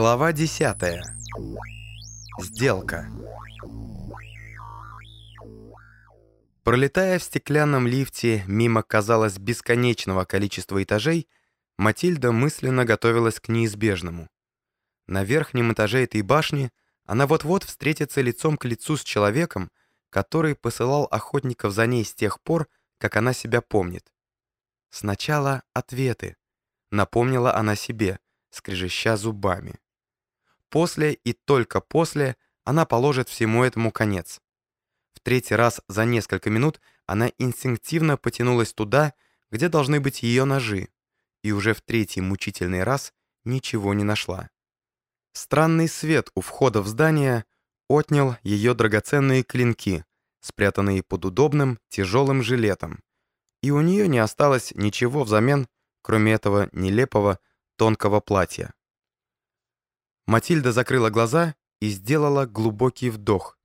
Глава 10. Сделка. Пролетая в стеклянном лифте мимо, казалось, бесконечного количества этажей, Матильда мысленно готовилась к неизбежному. На верхнем этаже этой башни она вот-вот встретится лицом к лицу с человеком, который посылал охотников за ней с тех пор, как она себя помнит. Сначала ответы. Напомнила она себе, скрежеща зубами. После и только после она положит всему этому конец. В третий раз за несколько минут она инстинктивно потянулась туда, где должны быть ее ножи, и уже в третий мучительный раз ничего не нашла. Странный свет у входа в здание отнял ее драгоценные клинки, спрятанные под удобным тяжелым жилетом, и у нее не осталось ничего взамен, кроме этого нелепого тонкого платья. Матильда закрыла глаза и сделала глубокий вдох.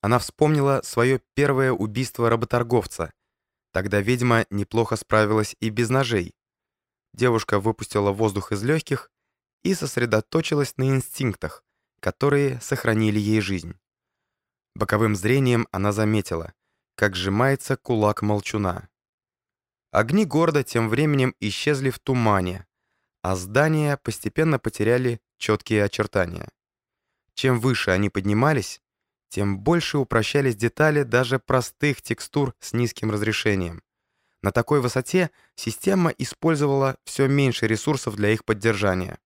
Она вспомнила свое первое убийство работорговца. Тогда ведьма неплохо справилась и без ножей. Девушка выпустила воздух из легких и сосредоточилась на инстинктах, которые сохранили ей жизнь. Боковым зрением она заметила, как сжимается кулак молчуна. Огни города тем временем исчезли в тумане, а здания постепенно потеряли четкие очертания. Чем выше они поднимались, тем больше упрощались детали даже простых текстур с низким разрешением. На такой высоте система использовала все меньше ресурсов для их поддержания.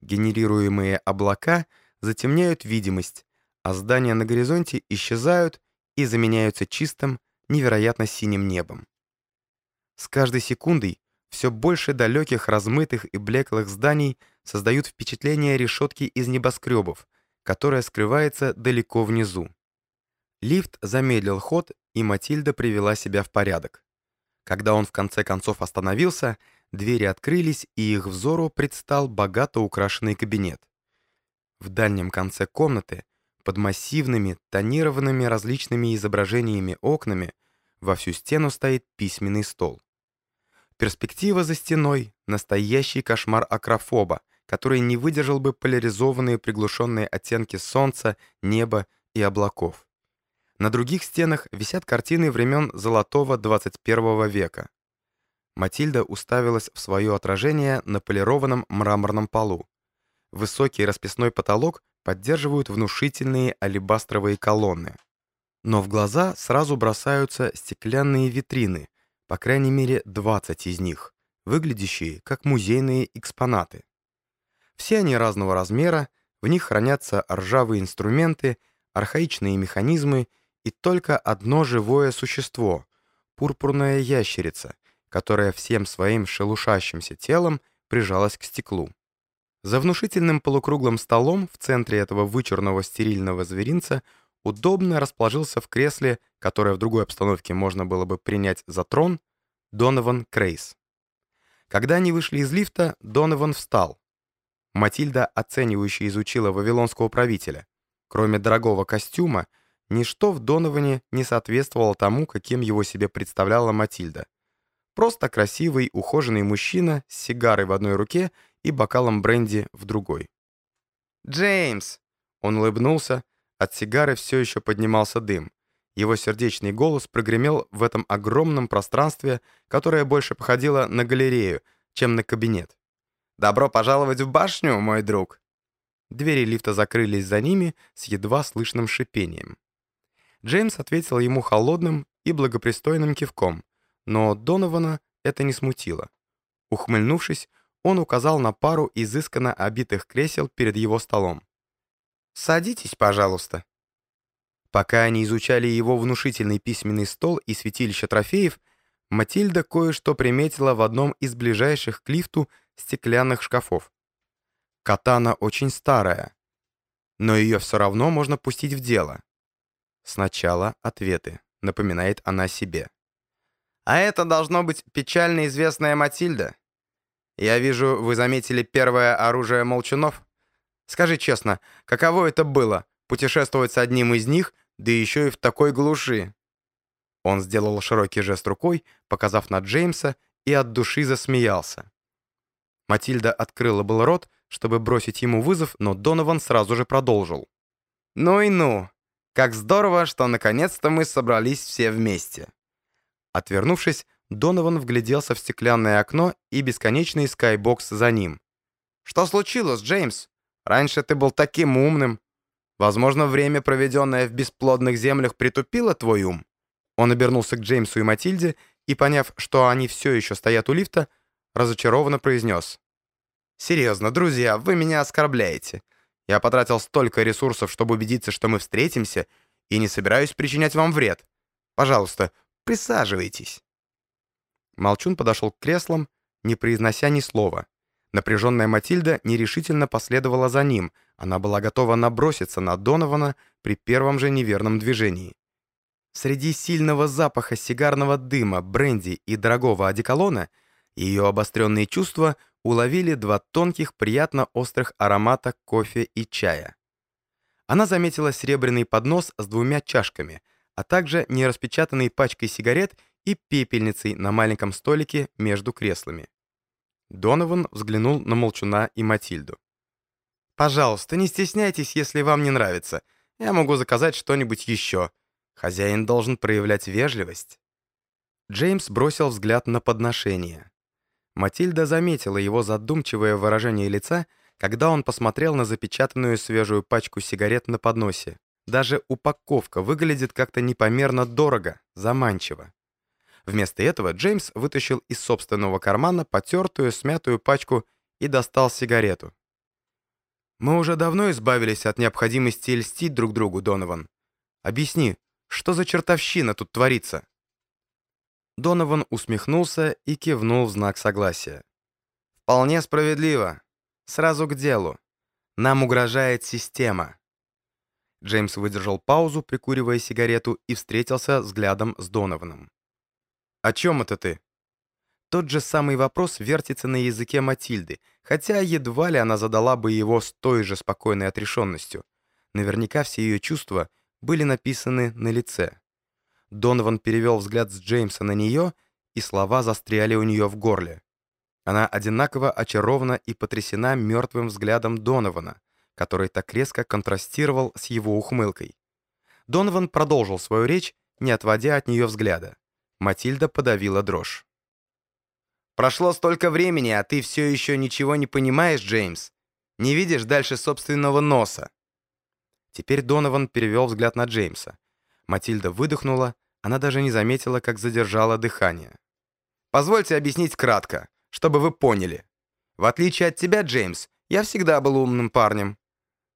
Генерируемые облака затемняют видимость, а здания на горизонте исчезают и заменяются чистым, невероятно синим небом. С каждой секундой все больше далеких, размытых и блеклых зданий создают впечатление решетки из небоскребов, которая скрывается далеко внизу. Лифт замедлил ход, и Матильда привела себя в порядок. Когда он в конце концов остановился, двери открылись, и их взору предстал богато украшенный кабинет. В дальнем конце комнаты, под массивными, тонированными различными изображениями окнами, во всю стену стоит письменный стол. Перспектива за стеной — настоящий кошмар акрофоба, который не выдержал бы поляризованные приглушенные оттенки солнца, неба и облаков. На других стенах висят картины времен золотого 21 века. Матильда уставилась в свое отражение на полированном мраморном полу. Высокий расписной потолок поддерживают внушительные алебастровые колонны. Но в глаза сразу бросаются стеклянные витрины, по крайней мере 20 из них, выглядящие как музейные экспонаты. Все они разного размера, в них хранятся ржавые инструменты, архаичные механизмы и только одно живое существо — пурпурная ящерица, которая всем своим шелушащимся телом прижалась к стеклу. За внушительным полукруглым столом в центре этого вычурного стерильного зверинца удобно расположился в кресле, которое в другой обстановке можно было бы принять за трон, Донован Крейс. Когда они вышли из лифта, Донован встал. Матильда оценивающе изучила вавилонского правителя. Кроме дорогого костюма, ничто в Доноване не соответствовало тому, каким его себе представляла Матильда. Просто красивый, ухоженный мужчина с сигарой в одной руке и бокалом бренди в другой. «Джеймс!» Он улыбнулся, от сигары все еще поднимался дым. Его сердечный голос прогремел в этом огромном пространстве, которое больше походило на галерею, чем на кабинет. «Добро пожаловать в башню, мой друг!» Двери лифта закрылись за ними с едва слышным шипением. Джеймс ответил ему холодным и благопристойным кивком, но Донована это не смутило. Ухмыльнувшись, он указал на пару изысканно обитых кресел перед его столом. «Садитесь, пожалуйста». Пока они изучали его внушительный письменный стол и святилище трофеев, Матильда кое-что приметила в одном из ближайших к лифту стеклянных шкафов. Катана очень старая, но ее все равно можно пустить в дело. Сначала ответы, напоминает она себе. А это должно быть печально известная Матильда. Я вижу, вы заметили первое оружие молчунов. Скажи честно, каково это было, путешествовать с одним из них — да еще и в такой глуши. Он сделал широкий жест рукой, показав на Джеймса, и от души засмеялся. Матильда открыла был рот, чтобы бросить ему вызов, но Донован сразу же продолжил. «Ну и ну! Как здорово, что наконец-то мы собрались все вместе!» Отвернувшись, Донован вгляделся в стеклянное окно и бесконечный скайбокс за ним. «Что случилось, Джеймс? Раньше ты был таким умным. Возможно, время, проведенное в бесплодных землях, притупило твой ум?» Он обернулся к Джеймсу и Матильде и, поняв, что они все еще стоят у лифта, разочарованно произнес. «Серьезно, друзья, вы меня оскорбляете. Я потратил столько ресурсов, чтобы убедиться, что мы встретимся, и не собираюсь причинять вам вред. Пожалуйста, присаживайтесь». Молчун подошел к креслам, не произнося ни слова. Напряженная Матильда нерешительно последовала за ним. Она была готова наброситься на Донована при первом же неверном движении. Среди сильного запаха сигарного дыма, бренди и дорогого одеколона ее обостренные чувства уловили два тонких, приятно острых аромата кофе и чая. Она заметила серебряный поднос с двумя чашками, а также нераспечатанной пачкой сигарет и пепельницей на маленьком столике между креслами. Донован взглянул на Молчуна и Матильду. «Пожалуйста, не стесняйтесь, если вам не нравится. Я могу заказать что-нибудь еще. Хозяин должен проявлять вежливость». Джеймс бросил взгляд на подношение. Матильда заметила его задумчивое выражение лица, когда он посмотрел на запечатанную свежую пачку сигарет на подносе. Даже упаковка выглядит как-то непомерно дорого, заманчиво. Вместо этого Джеймс вытащил из собственного кармана потертую, смятую пачку и достал сигарету. «Мы уже давно избавились от необходимости льстить друг другу, Донован. Объясни, что за чертовщина тут творится?» Донован усмехнулся и кивнул в знак согласия. «Вполне справедливо. Сразу к делу. Нам угрожает система». Джеймс выдержал паузу, прикуривая сигарету, и встретился взглядом с Донованом. «О чем это ты?» Тот же самый вопрос вертится на языке Матильды, хотя едва ли она задала бы его с той же спокойной отрешенностью. Наверняка все ее чувства были написаны на лице. Донован перевел взгляд с Джеймса на нее, и слова застряли у нее в горле. Она одинаково очарована и потрясена мертвым взглядом Донована, который так резко контрастировал с его ухмылкой. Донован продолжил свою речь, не отводя от нее взгляда. Матильда подавила дрожь. «Прошло столько времени, а ты все еще ничего не понимаешь, Джеймс? Не видишь дальше собственного носа?» Теперь Донован перевел взгляд на Джеймса. Матильда выдохнула, она даже не заметила, как задержала дыхание. «Позвольте объяснить кратко, чтобы вы поняли. В отличие от тебя, Джеймс, я всегда был умным парнем».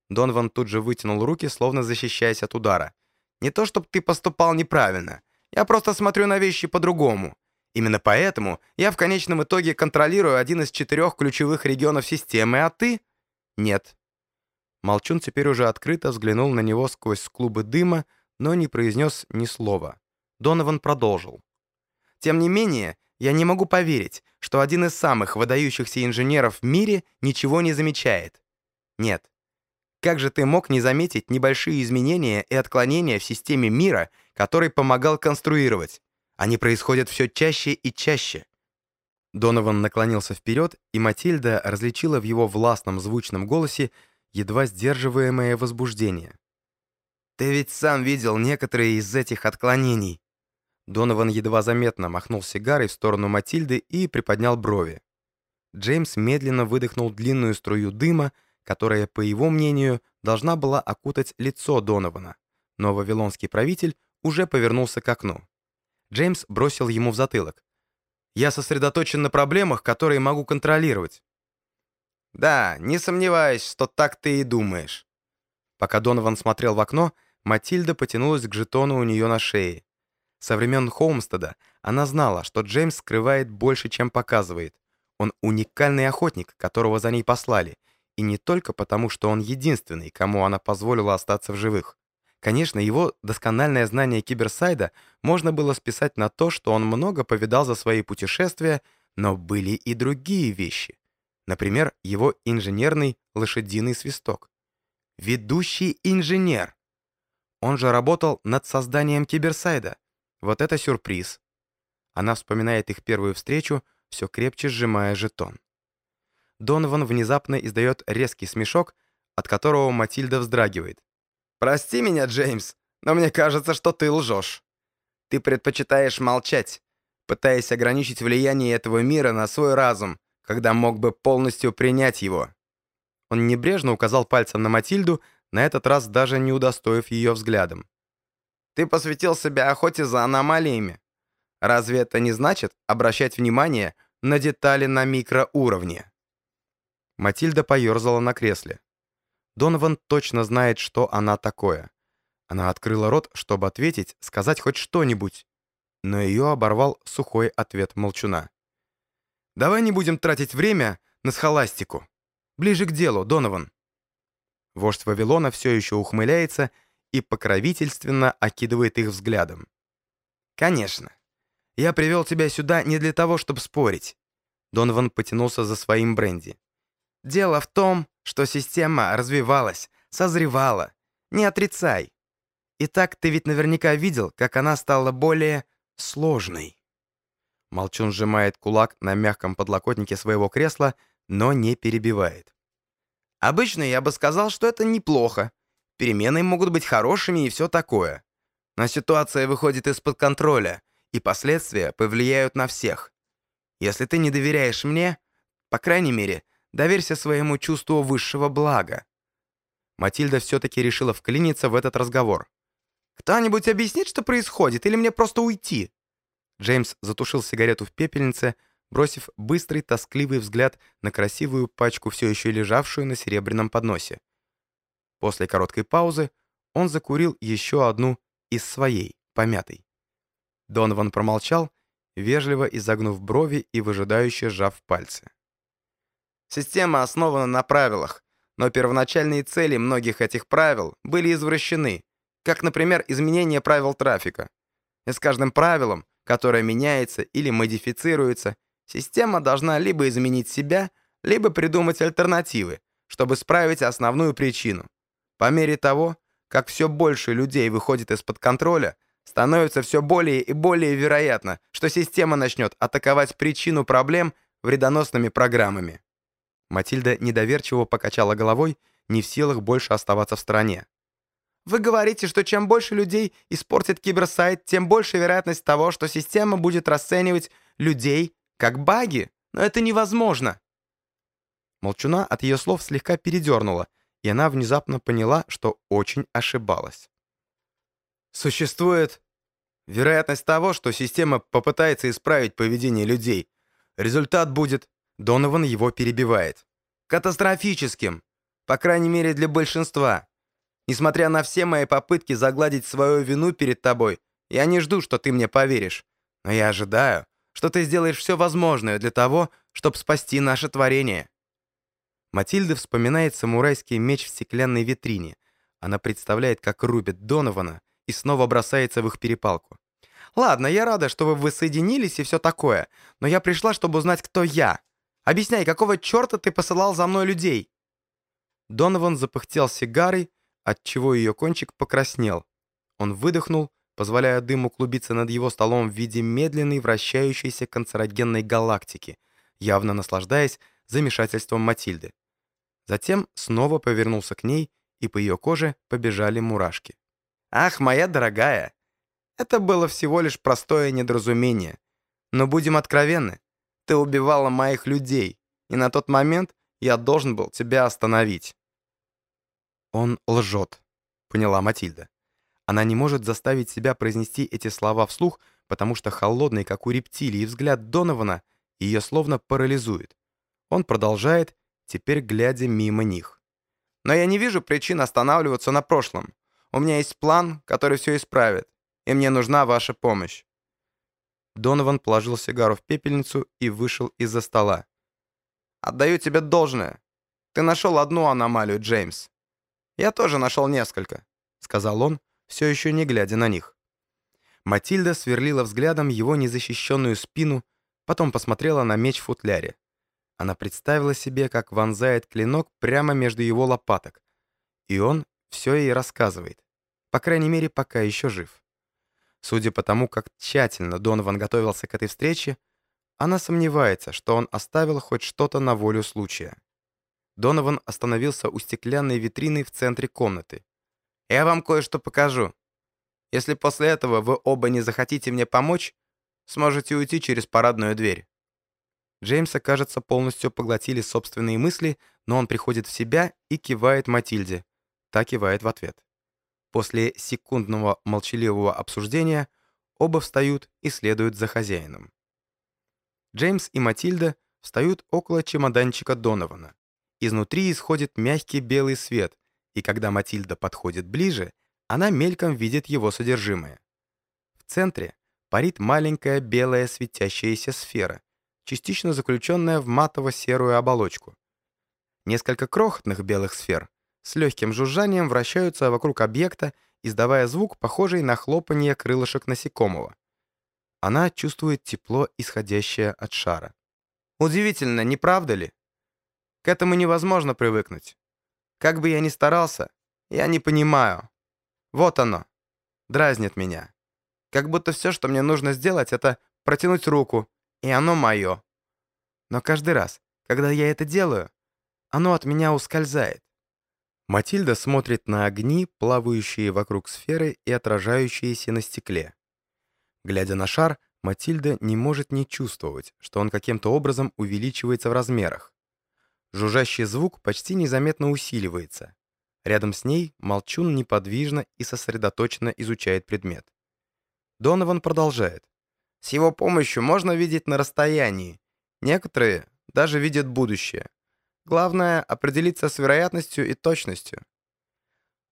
Донован тут же вытянул руки, словно защищаясь от удара. «Не то, чтобы ты поступал неправильно. Я просто смотрю на вещи по-другому. Именно поэтому я в конечном итоге контролирую один из четырех ключевых регионов системы, а ты — нет». Молчун теперь уже открыто взглянул на него сквозь клубы дыма, но не произнес ни слова. Донован продолжил. «Тем не менее, я не могу поверить, что один из самых выдающихся инженеров в мире ничего не замечает. Нет, как же ты мог не заметить небольшие изменения и отклонения в системе мира, который помогал конструировать? Они происходят все чаще и чаще. Донован наклонился вперед, и Матильда различила в его властном звучном голосе едва сдерживаемое возбуждение. «Ты ведь сам видел некоторые из этих отклонений». Донован едва заметно махнул сигарой в сторону Матильды и приподнял брови. Джеймс медленно выдохнул длинную струю дыма, которая, по его мнению, должна была окутать лицо Донована. Но вавилонский правитель уже повернулся к окну. Джеймс бросил ему в затылок. «Я сосредоточен на проблемах, которые могу контролировать». «Да, не сомневаюсь, что так ты и думаешь». Пока Донован смотрел в окно, Матильда потянулась к жетону у нее на шее. Со времен Холмстеда она знала, что Джеймс скрывает больше, чем показывает. Он уникальный охотник, которого за ней послали, и не только потому, что он единственный, кому она позволила остаться в живых. Конечно, его доскональное знание киберсайда можно было списать на то, что он много повидал за свои путешествия, но были и другие вещи. Например, его инженерный лошадиный свисток. Ведущий инженер. Он же работал над созданием киберсайда. Вот это сюрприз. Она вспоминает их первую встречу, все крепче сжимая жетон. Донован внезапно издает резкий смешок, от которого Матильда вздрагивает. «Прости меня, Джеймс, но мне кажется, что ты лжешь. Ты предпочитаешь молчать, пытаясь ограничить влияние этого мира на свой разум, когда мог бы полностью принять его». Он небрежно указал пальцем на Матильду, на этот раз даже не удостоив ее взглядом. «Ты посвятил себя охоте за аномалиями. Разве это не значит обращать внимание на детали на микроуровне?» Матильда поерзала на кресле. Донован точно знает, что она такое. Она открыла рот, чтобы ответить, сказать хоть что-нибудь, но ее оборвал сухой ответ молчуна. «Давай не будем тратить время на схоластику. Ближе к делу, Донован». Вождь Вавилона все еще ухмыляется и покровительственно окидывает их взглядом. «Конечно. Я привел тебя сюда не для того, чтобы спорить». Донован потянулся за своим бренди. «Дело в том, что система развивалась, созревала. Не отрицай. Итак, ты ведь наверняка видел, как она стала более сложной». Молчун сжимает кулак на мягком подлокотнике своего кресла, но не перебивает. Обычно я бы сказал, что это неплохо. Перемены могут быть хорошими и все такое. Но ситуация выходит из-под контроля, и последствия повлияют на всех. Если ты не доверяешь мне, по крайней мере, доверься своему чувству высшего блага. Матильда все-таки решила вклиниться в этот разговор. «Кто-нибудь объяснит, что происходит, или мне просто уйти?» Джеймс затушил сигарету в пепельнице, бросив быстрый, тоскливый взгляд на красивую пачку, все еще лежавшую на серебряном подносе. После короткой паузы он закурил еще одну из своей, помятой. Донован промолчал, вежливо изогнув брови и выжидающе сжав пальцы. «Система основана на правилах, но первоначальные цели многих этих правил были извращены, как, например, изменение правил трафика. И с каждым правилом, которое меняется или модифицируется, Система должна либо изменить себя, либо придумать альтернативы, чтобы справить основную причину. По мере того, как все больше людей выходит из-под контроля, становится все более и более вероятно, что система начнет атаковать причину проблем вредоносными программами. Матильда недоверчиво покачала головой, не в силах больше оставаться в стороне. «Вы говорите, что чем больше людей испортит киберсайт, тем больше вероятность того, что система будет расценивать людей как баги, но это невозможно. Молчуна от ее слов слегка передернула, и она внезапно поняла, что очень ошибалась. Существует вероятность того, что система попытается исправить поведение людей. Результат будет... Донован его перебивает. Катастрофическим. По крайней мере, для большинства. Несмотря на все мои попытки загладить свою вину перед тобой, я не жду, что ты мне поверишь. Но я ожидаю, что ты сделаешь все возможное для того, чтобы спасти наше творение». Матильда вспоминает самурайский меч в стеклянной витрине. Она представляет, как рубит Донована и снова бросается в их перепалку. «Ладно, я рада, что вы воссоединились и все такое, но я пришла, чтобы узнать, кто я. Объясняй, какого черта ты посылал за мной людей?» Донован запыхтел сигарой, отчего ее кончик покраснел. Он выдохнул позволяя дыму клубиться над его столом в виде медленной вращающейся канцерогенной галактики, явно наслаждаясь замешательством Матильды. Затем снова повернулся к ней, и по ее коже побежали мурашки. «Ах, моя дорогая! Это было всего лишь простое недоразумение. Но будем откровенны, ты убивала моих людей, и на тот момент я должен был тебя остановить». «Он лжет», — поняла Матильда. Она не может заставить себя произнести эти слова вслух, потому что холодный, как у рептилии, взгляд Донована ее словно парализует. Он продолжает, теперь глядя мимо них. «Но я не вижу причин останавливаться на прошлом. У меня есть план, который все исправит, и мне нужна ваша помощь». Донован положил сигару в пепельницу и вышел из-за стола. «Отдаю тебе должное. Ты нашел одну аномалию, Джеймс. Я тоже нашел несколько», — сказал он, все еще не глядя на них. Матильда сверлила взглядом его незащищенную спину, потом посмотрела на меч в футляре. Она представила себе, как вонзает клинок прямо между его лопаток. И он все ей рассказывает. По крайней мере, пока еще жив. Судя по тому, как тщательно Донован готовился к этой встрече, Она сомневается, что он оставил хоть что-то на волю случая. Донован остановился у стеклянной витрины в центре комнаты. «Я вам кое-что покажу. Если после этого вы оба не захотите мне помочь, сможете уйти через парадную дверь». Джеймса, кажется, полностью поглотили собственные мысли, но он приходит в себя и кивает Матильде. Та кивает в ответ. После секундного молчаливого обсуждения оба встают и следуют за хозяином. Джеймс и Матильда встают около чемоданчика Донована. Изнутри исходит мягкий белый свет, и когда Матильда подходит ближе, она мельком видит его содержимое. В центре парит маленькая белая светящаяся сфера, частично заключенная в матово-серую оболочку. Несколько крохотных белых сфер с легким жужжанием вращаются вокруг объекта, издавая звук, похожий на хлопанье крылышек насекомого. Она чувствует тепло, исходящее от шара. Удивительно, не правда ли? К этому невозможно привыкнуть. Как бы я ни старался, я не понимаю. Вот оно. Дразнит меня. Как будто все, что мне нужно сделать, это протянуть руку, и оно мое. Но каждый раз, когда я это делаю, оно от меня ускользает. Матильда смотрит на огни, плавающие вокруг сферы и отражающиеся на стекле. Глядя на шар, Матильда не может не чувствовать, что он каким-то образом увеличивается в размерах. Жужжащий звук почти незаметно усиливается. Рядом с ней Молчун неподвижно и сосредоточенно изучает предмет. Донован продолжает. С его помощью можно видеть на расстоянии. Некоторые даже видят будущее. Главное — определиться с вероятностью и точностью.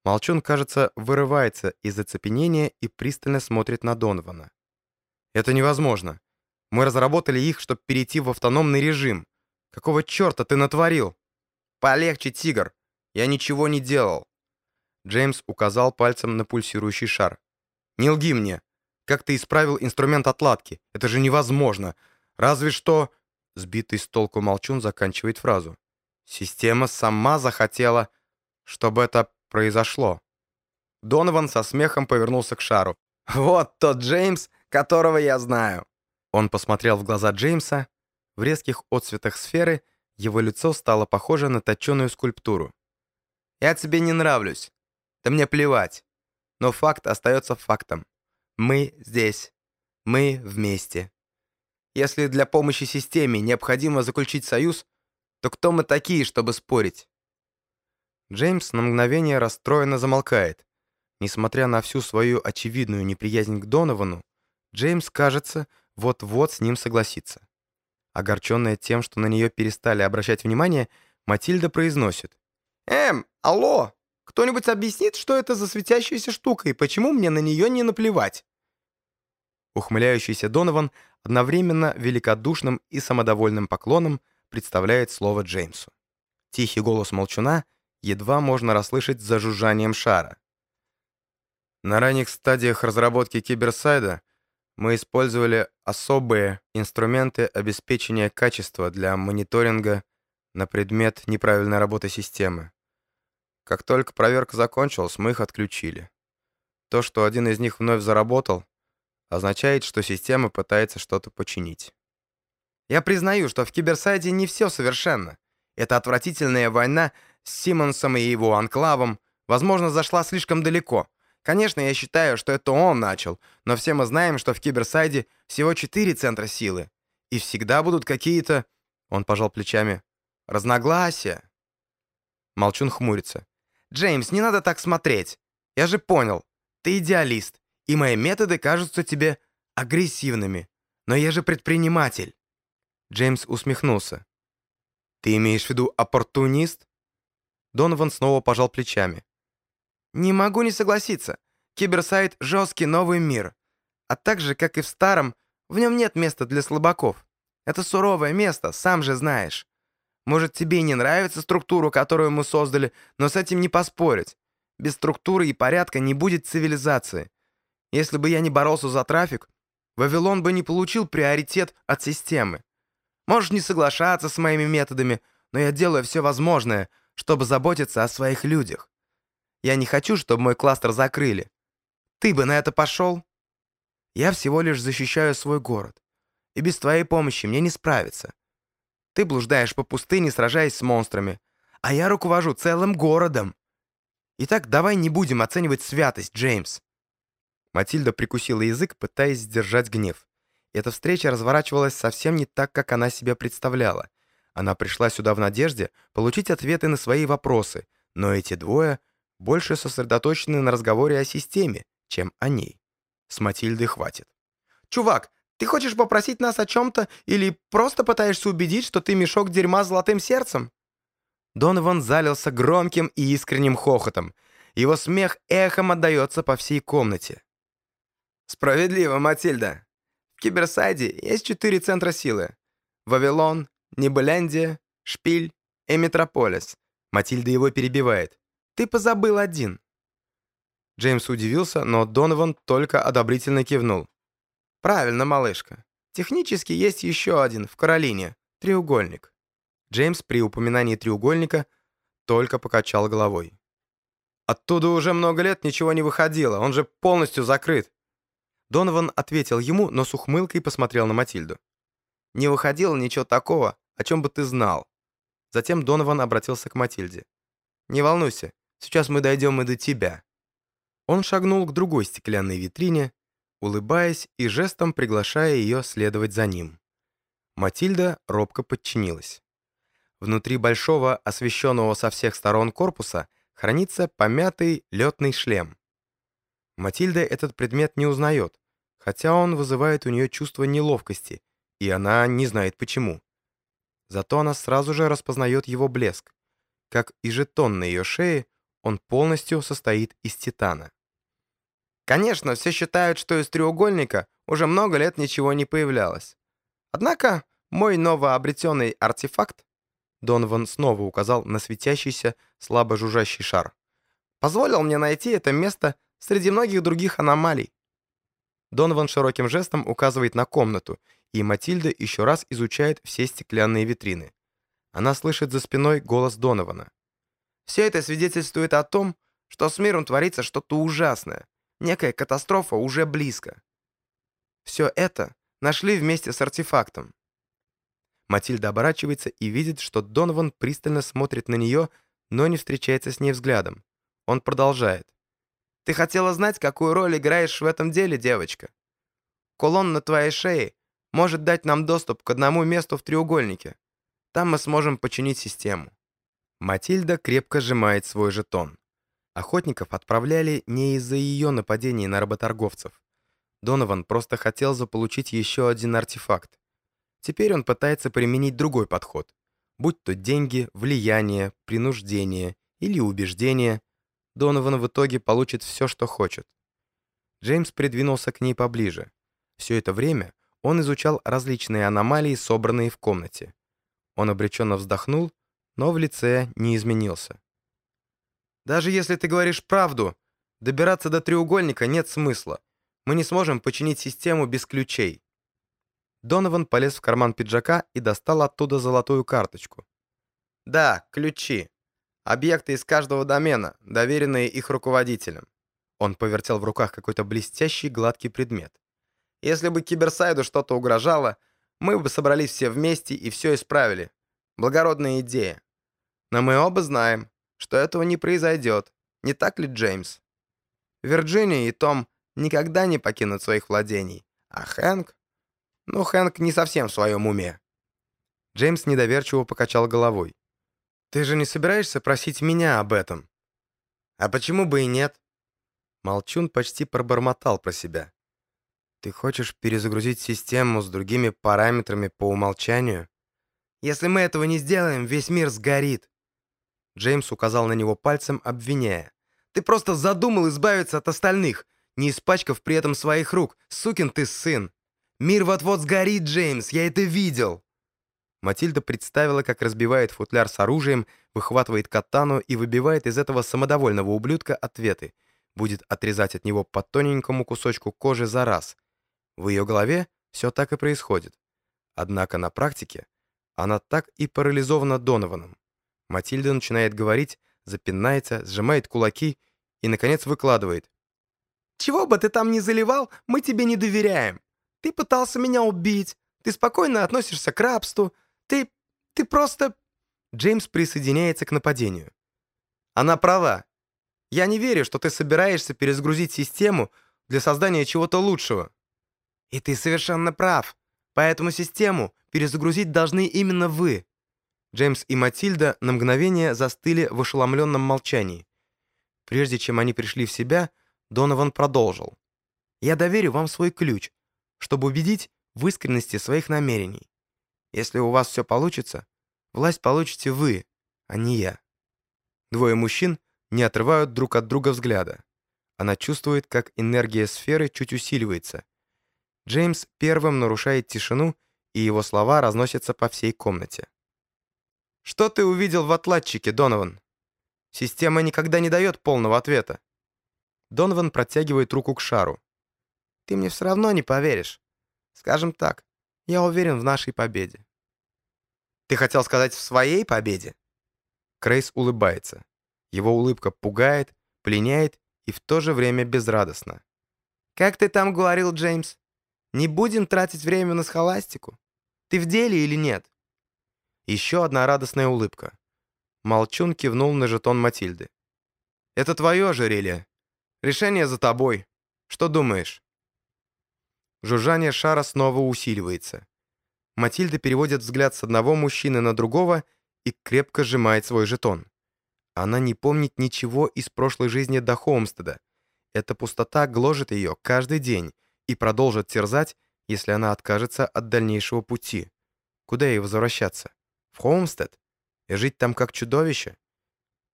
Молчун, кажется, вырывается из оцепенения и пристально смотрит на Донована. «Это невозможно. Мы разработали их, чтобы перейти в автономный режим. Какого черта ты натворил?» «Полегче, тигр. Я ничего не делал». Джеймс указал пальцем на пульсирующий шар. «Не лги мне. Как ты исправил инструмент отладки? Это же невозможно. Разве что...» Сбитый с толку молчун заканчивает фразу. «Система сама захотела, чтобы это произошло». Донован со смехом повернулся к шару. «Вот тот Джеймс, которого я знаю». Он посмотрел в глаза Джеймса. В резких отцветах сферы его лицо стало похоже на точеную скульптуру. «Я тебе не нравлюсь. Да мне плевать. Но факт остается фактом. Мы здесь. Мы вместе. Если для помощи системе необходимо заключить союз, то кто мы такие, чтобы спорить?» Джеймс на мгновение расстроенно замолкает. Несмотря на всю свою очевидную неприязнь к Доновану, Джеймс, кажется, вот-вот с ним согласится. Огорченная тем, что на нее перестали обращать внимание, Матильда произносит. «Эм, алло! Кто-нибудь объяснит, что это за светящаяся штука и почему мне на нее не наплевать?» Ухмыляющийся Донован одновременно великодушным и самодовольным поклоном представляет слово Джеймсу. Тихий голос молчуна едва можно расслышать за жужжанием шара. На ранних стадиях разработки киберсайда мы использовали особые инструменты обеспечения качества для мониторинга на предмет неправильной работы системы. Как только проверка закончилась, мы их отключили. То, что один из них вновь заработал, означает, что система пытается что-то починить. Я признаю, что в киберсайде не все совершенно. Эта отвратительная война с Симмонсом и его анклавом, возможно, зашла слишком далеко. Конечно, я считаю, что это он начал, но все мы знаем, что в киберсайде всего четыре центра силы. И всегда будут какие-то... Он пожал плечами. Разногласия. Молчун хмурится. «Джеймс, не надо так смотреть. Я же понял. Ты идеалист, и мои методы кажутся тебе агрессивными. Но я же предприниматель». Джеймс усмехнулся. «Ты имеешь в виду оппортунист?» Донован снова пожал плечами. «Не могу не согласиться. Киберсайт — жесткий новый мир. А так же, как и в старом, в нем нет места для слабаков. Это суровое место, сам же знаешь. Может, тебе не нравится структура, которую мы создали, но с этим не поспорить. Без структуры и порядка не будет цивилизации. Если бы я не боролся за трафик, Вавилон бы не получил приоритет от системы. Можешь не соглашаться с моими методами, но я делаю все возможное, чтобы заботиться о своих людях. Я не хочу, чтобы мой кластер закрыли. Ты бы на это пошел? Я всего лишь защищаю свой город. и без твоей помощи мне не справиться. Ты блуждаешь по пустыне, сражаясь с монстрами, а я руковожу целым городом. Итак, давай не будем оценивать святость, Джеймс». Матильда прикусила язык, пытаясь сдержать гнев. Эта встреча разворачивалась совсем не так, как она себе представляла. Она пришла сюда в надежде получить ответы на свои вопросы, но эти двое больше сосредоточены на разговоре о системе, чем о ней. С Матильды хватит. «Чувак, ты хочешь попросить нас о чем-то или просто пытаешься убедить, что ты мешок дерьма с золотым сердцем?» Донован залился громким и искренним хохотом. Его смех эхом отдается по всей комнате. «Справедливо, Матильда. В Киберсайде есть четыре центра силы. Вавилон, Небыляндия, Шпиль и Метрополис». Матильда его перебивает. «Ты позабыл один». Джеймс удивился, но Донован только одобрительно кивнул. «Правильно, малышка. Технически есть еще один, в Каролине. Треугольник». Джеймс при упоминании треугольника только покачал головой. «Оттуда уже много лет ничего не выходило, он же полностью закрыт». Донован ответил ему, но с ухмылкой посмотрел на Матильду. «Не выходило ничего такого, о чем бы ты знал». Затем Донован обратился к Матильде. «Не волнуйся, сейчас мы дойдем и до тебя». Он шагнул к другой стеклянной витрине, улыбаясь и жестом приглашая ее следовать за ним. Матильда робко подчинилась. Внутри большого, освещенного со всех сторон корпуса, хранится помятый летный шлем. Матильда этот предмет не узнает, хотя он вызывает у нее чувство неловкости, и она не знает почему. Зато она сразу же распознает его блеск. Как и жетон на ее шее, он полностью состоит из титана. Конечно, все считают, что из треугольника уже много лет ничего не появлялось. Однако мой новообретенный артефакт Донован снова указал на светящийся, слабо жужжащий шар. «Позволил мне найти это место среди многих других аномалий». Донован широким жестом указывает на комнату, и Матильда еще раз изучает все стеклянные витрины. Она слышит за спиной голос Донована. «Все это свидетельствует о том, что с миром творится что-то ужасное. Некая катастрофа уже близко. Все это нашли вместе с артефактом. Матильда оборачивается и видит, что Донован пристально смотрит на нее, но не встречается с ней взглядом. Он продолжает. «Ты хотела знать, какую роль играешь в этом деле, девочка? Кулон на твоей шее может дать нам доступ к одному месту в треугольнике. Там мы сможем починить систему». Матильда крепко сжимает свой жетон. Охотников отправляли не из-за ее нападений на работорговцев. Донован просто хотел заполучить еще один артефакт. Теперь он пытается применить другой подход. Будь то деньги, влияние, принуждение или убеждение, Донован в итоге получит все, что хочет. Джеймс придвинулся к ней поближе. Все это время он изучал различные аномалии, собранные в комнате. Он обреченно вздохнул, но в лице не изменился. «Даже если ты говоришь правду, добираться до треугольника нет смысла. Мы не сможем починить систему без ключей. Донован полез в карман пиджака и достал оттуда золотую карточку. «Да, ключи. Объекты из каждого домена, доверенные их руководителям». Он повертел в руках какой-то блестящий гладкий предмет. «Если бы Киберсайду что-то угрожало, мы бы собрались все вместе и все исправили. Благородная идея. Но мы оба знаем, что этого не произойдет. Не так ли, Джеймс? Вирджиния и Том никогда не покинут своих владений, а Хэнк но Хэнк не совсем в своем уме. Джеймс недоверчиво покачал головой. «Ты же не собираешься просить меня об этом?» «А почему бы и нет?» Молчун почти пробормотал про себя. «Ты хочешь перезагрузить систему с другими параметрами по умолчанию?» «Если мы этого не сделаем, весь мир сгорит!» Джеймс указал на него пальцем, обвиняя. «Ты просто задумал избавиться от остальных, не испачкав при этом своих рук. Сукин ты сын!» Мир вот-вот сгорит, Джеймс, я это видел!» Матильда представила, как разбивает футляр с оружием, выхватывает катану и выбивает из этого самодовольного ублюдка ответы. Будет отрезать от него по тоненькому кусочку кожи за раз. В ее голове все так и происходит. Однако на практике она так и парализована Донованом. Матильда начинает говорить, запинается, сжимает кулаки и, наконец, выкладывает. «Чего бы ты там ни заливал, мы тебе не доверяем. Ты пытался меня убить. Ты спокойно относишься к рабству. Ты... ты просто...» Джеймс присоединяется к нападению. «Она права. Я не верю, что ты собираешься перезагрузить систему для создания чего-то лучшего». «И ты совершенно прав. Поэтому систему перезагрузить должны именно вы». Джеймс и Матильда на мгновение застыли в ошеломленном молчании. Прежде чем они пришли в себя, Донован продолжил. «Я доверю вам свой ключ, чтобы убедить в искренности своих намерений. Если у вас все получится, власть получите вы, а не я». Двое мужчин не отрывают друг от друга взгляда. Она чувствует, как энергия сферы чуть усиливается. Джеймс первым нарушает тишину, и его слова разносятся по всей комнате. «Что ты увидел в отладчике, Донован? Система никогда не дает полного ответа». Донован протягивает руку к шару. «Ты мне все равно не поверишь. Скажем так, я уверен в нашей победе». «Ты хотел сказать в своей победе?» Крейс улыбается. Его улыбка пугает, пленяет и в то же время безрадостна. «Как ты там говорил, Джеймс? Не будем тратить время на схоластику. Ты в деле или нет?» Еще одна радостная улыбка. Молчун кивнул на жетон Матильды. «Это твое ожерелье. Решение за тобой. Что думаешь?» Жужжание шара снова усиливается. Матильда переводит взгляд с одного мужчины на другого и крепко сжимает свой жетон. Она не помнит ничего из прошлой жизни до Холмстеда. Эта пустота гложет ее каждый день и продолжит терзать, если она откажется от дальнейшего пути. Куда ей возвращаться? В Холмстед? И жить там как чудовище?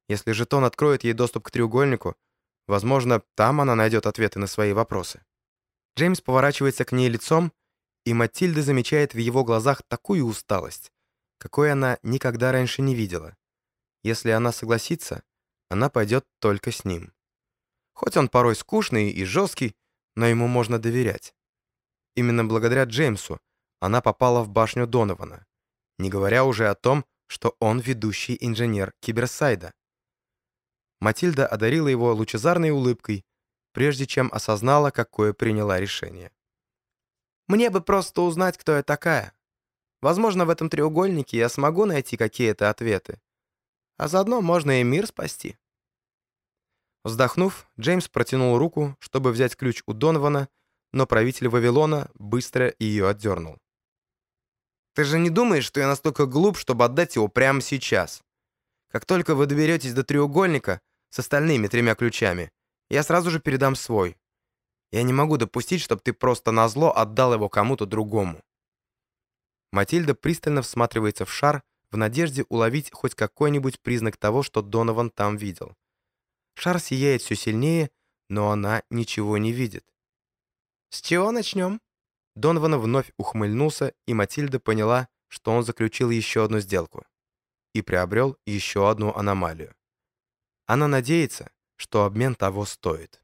Если жетон откроет ей доступ к треугольнику, возможно, там она найдет ответы на свои вопросы. Джеймс поворачивается к ней лицом, и Матильда замечает в его глазах такую усталость, какой она никогда раньше не видела. Если она согласится, она пойдет только с ним. Хоть он порой скучный и жесткий, но ему можно доверять. Именно благодаря Джеймсу она попала в башню Донована, не говоря уже о том, что он ведущий инженер Киберсайда. Матильда одарила его лучезарной улыбкой, прежде чем осознала, какое приняла решение. «Мне бы просто узнать, кто я такая. Возможно, в этом треугольнике я смогу найти какие-то ответы а заодно можно и мир спасти. Вздохнув, Джеймс протянул руку, чтобы взять ключ у Донована, но правитель Вавилона быстро ее отдернул. «Ты же не думаешь, что я настолько глуп, чтобы отдать его прямо сейчас? Как только вы доберетесь до треугольника с остальными тремя ключами, я сразу же передам свой. Я не могу допустить, чтобы ты просто назло отдал его кому-то другому». Матильда пристально всматривается в шар, в надежде уловить хоть какой-нибудь признак того, что Донован там видел. Шар сияет все сильнее, но она ничего не видит. «С чего начнем?» Донован вновь ухмыльнулся, и Матильда поняла, что он заключил еще одну сделку и приобрел еще одну аномалию. Она надеется, что обмен того стоит.